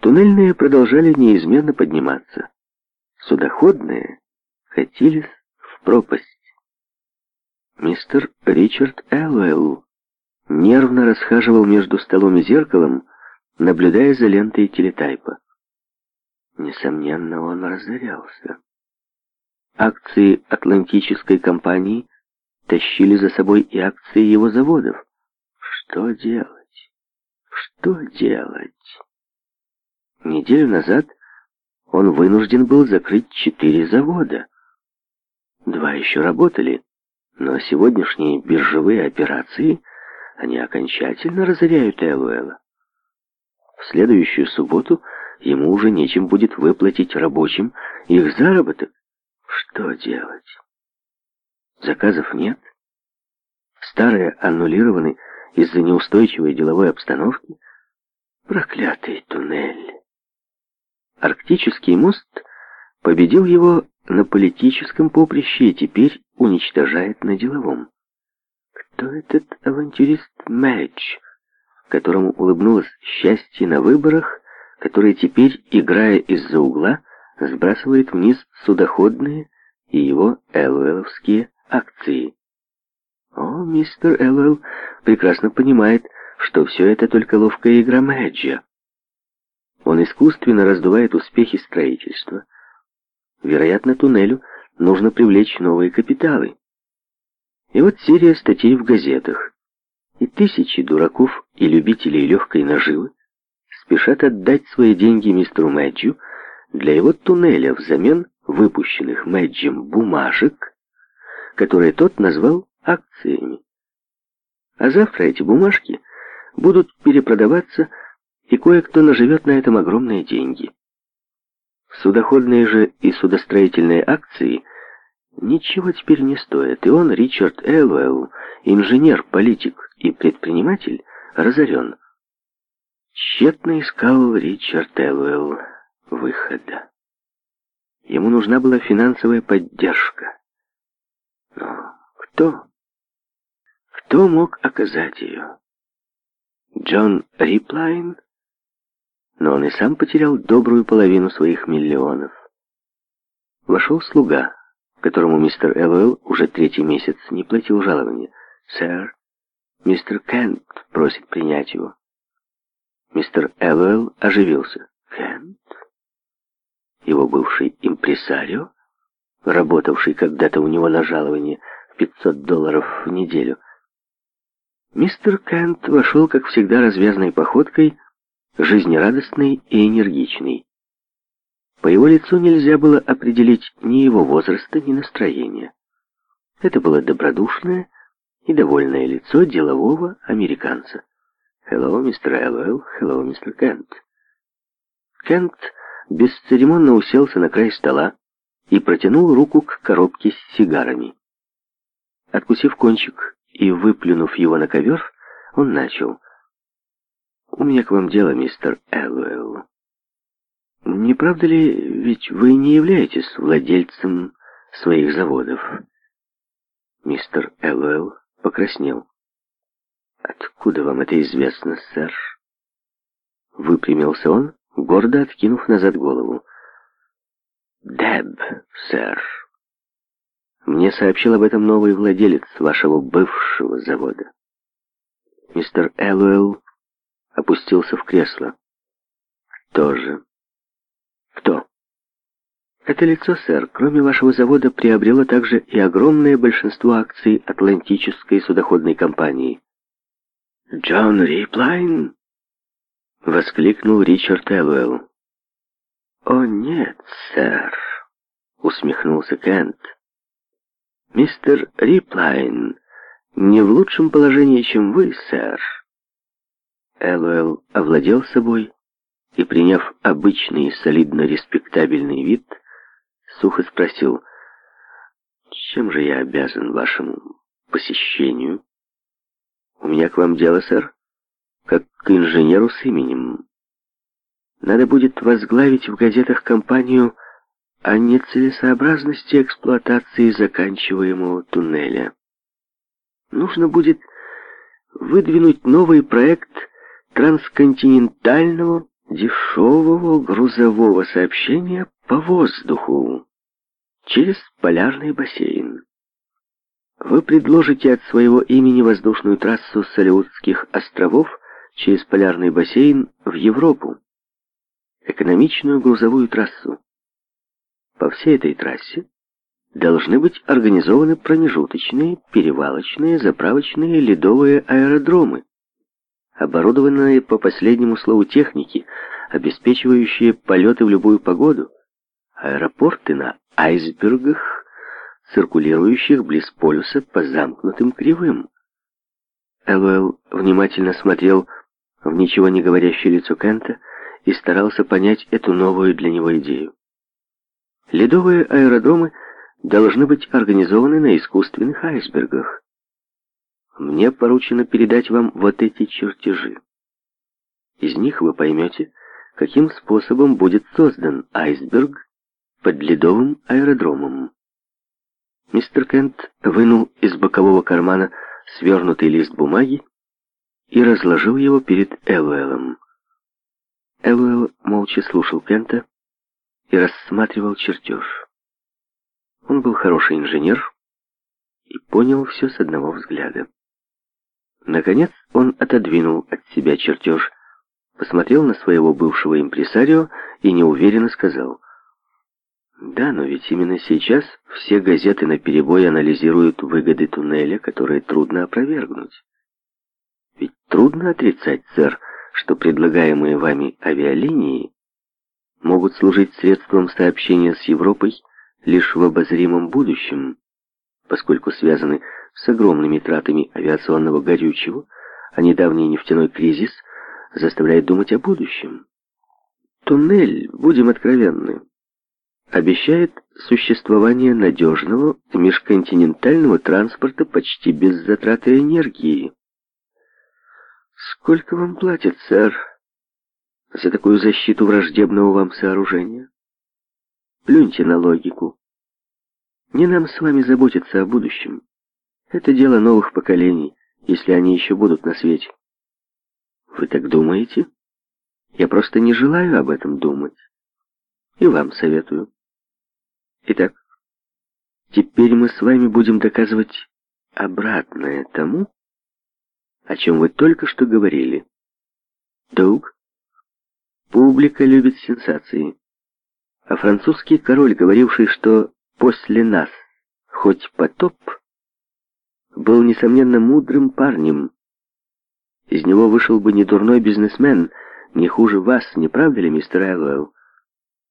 Туннельные продолжали неизменно подниматься. Судоходные катились в пропасть. Мистер Ричард Эллоэлл нервно расхаживал между столом и зеркалом, наблюдая за лентой телетайпа. Несомненно, он разорялся. Акции Атлантической компании тащили за собой и акции его заводов. Что делать? Что делать? Неделю назад он вынужден был закрыть четыре завода. Два еще работали, но сегодняшние биржевые операции, они окончательно разоряют Элуэла. В следующую субботу ему уже нечем будет выплатить рабочим их заработок. Что делать? Заказов нет. Старые аннулированы из-за неустойчивой деловой обстановки. Проклятый туннель. Арктический мост победил его на политическом поприще и теперь уничтожает на деловом. Кто этот авантюрист Мэтч, которому улыбнулось счастье на выборах, который теперь, играя из-за угла, сбрасывает вниз судоходные и его Эллуэлловские акции? О, мистер Эллуэлл прекрасно понимает, что все это только ловкая игра Мэджа. Он искусственно раздувает успехи строительства. Вероятно, туннелю нужно привлечь новые капиталы. И вот серия статей в газетах. И тысячи дураков и любителей легкой наживы спешат отдать свои деньги мистеру Мэджу для его туннеля взамен выпущенных Мэджем бумажек, которые тот назвал акциями. А завтра эти бумажки будут перепродаваться и кое-кто наживет на этом огромные деньги. Судоходные же и судостроительные акции ничего теперь не стоят, и он, Ричард Элвелл, инженер, политик и предприниматель, разорен. Тщетно искал Ричард Элвелл выхода. Ему нужна была финансовая поддержка. Но кто? Кто мог оказать ее? Джон Риплайн? но он и сам потерял добрую половину своих миллионов. Вошел слуга, которому мистер Эллоэл уже третий месяц не платил жалования. «Сэр, мистер Кент просит принять его». Мистер Эллоэл оживился. «Кент?» Его бывший импресарио, работавший когда-то у него на жалование в 500 долларов в неделю. Мистер Кент вошел, как всегда, развязной походкой, жизнерадостный и энергичный. По его лицу нельзя было определить ни его возраста, ни настроения. Это было добродушное и довольное лицо делового американца. «Хеллоу, мистер Элвелл, хеллоу, мистер Кент». Кент бесцеремонно уселся на край стола и протянул руку к коробке с сигарами. Откусив кончик и выплюнув его на ковер, он начал — у меня к вам дело, мистер Эллоэлл. Не правда ли, ведь вы не являетесь владельцем своих заводов? Мистер Эллоэлл покраснел. Откуда вам это известно, сэр? Выпрямился он, гордо откинув назад голову. Деб, сэр. Мне сообщил об этом новый владелец вашего бывшего завода. Мистер Эллоэлл опустился в кресло. «Кто же?» «Кто?» «Это лицо, сэр, кроме вашего завода, приобрело также и огромное большинство акций Атлантической судоходной компании». «Джон Риплайн?» — воскликнул Ричард Эллуэлл. «О, нет, сэр», — усмехнулся Кент. «Мистер Риплайн не в лучшем положении, чем вы, сэр». Элуэлл овладел собой и, приняв обычный солидно-респектабельный вид, сухо спросил, «Чем же я обязан вашему посещению?» «У меня к вам дело, сэр, как к инженеру с именем. Надо будет возглавить в газетах кампанию о нецелесообразности эксплуатации заканчиваемого туннеля. Нужно будет выдвинуть новый проект трансконтинентального дешевого грузового сообщения по воздуху через полярный бассейн. Вы предложите от своего имени воздушную трассу с Алиутских островов через полярный бассейн в Европу, экономичную грузовую трассу. По всей этой трассе должны быть организованы промежуточные, перевалочные, заправочные, ледовые аэродромы, оборудованные по последнему слову техники, обеспечивающие полеты в любую погоду, аэропорты на айсбергах, циркулирующих близ полюса по замкнутым кривым. Элвелл внимательно смотрел в ничего не говорящее лицо Кента и старался понять эту новую для него идею. Ледовые аэродромы должны быть организованы на искусственных айсбергах, мне поручено передать вам вот эти чертежи. Из них вы поймете, каким способом будет создан айсберг под ледовым аэродромом. Мистер Кент вынул из бокового кармана свернутый лист бумаги и разложил его перед Элуэлом. Элуэл молча слушал Кента и рассматривал чертеж. Он был хороший инженер и понял все с одного взгляда. Наконец он отодвинул от себя чертеж, посмотрел на своего бывшего импресарио и неуверенно сказал. «Да, но ведь именно сейчас все газеты наперебой анализируют выгоды туннеля, которые трудно опровергнуть. Ведь трудно отрицать, сэр, что предлагаемые вами авиалинии могут служить средством сообщения с Европой лишь в обозримом будущем, поскольку связаны с огромными тратами авиационного горючего, а недавний нефтяной кризис заставляет думать о будущем. Туннель, будем откровенны, обещает существование надежного межконтинентального транспорта почти без затраты энергии. Сколько вам платят, сэр, за такую защиту враждебного вам сооружения? Плюньте на логику. Не нам с вами заботиться о будущем. Это дело новых поколений, если они еще будут на свете. Вы так думаете? Я просто не желаю об этом думать. И вам советую. Итак, теперь мы с вами будем доказывать обратное тому, о чем вы только что говорили. Дауг, публика любит сенсации. А французский король, говоривший, что «после нас хоть потоп», был, несомненно, мудрым парнем. Из него вышел бы не дурной бизнесмен, не хуже вас, не правда ли, мистер Элвелл?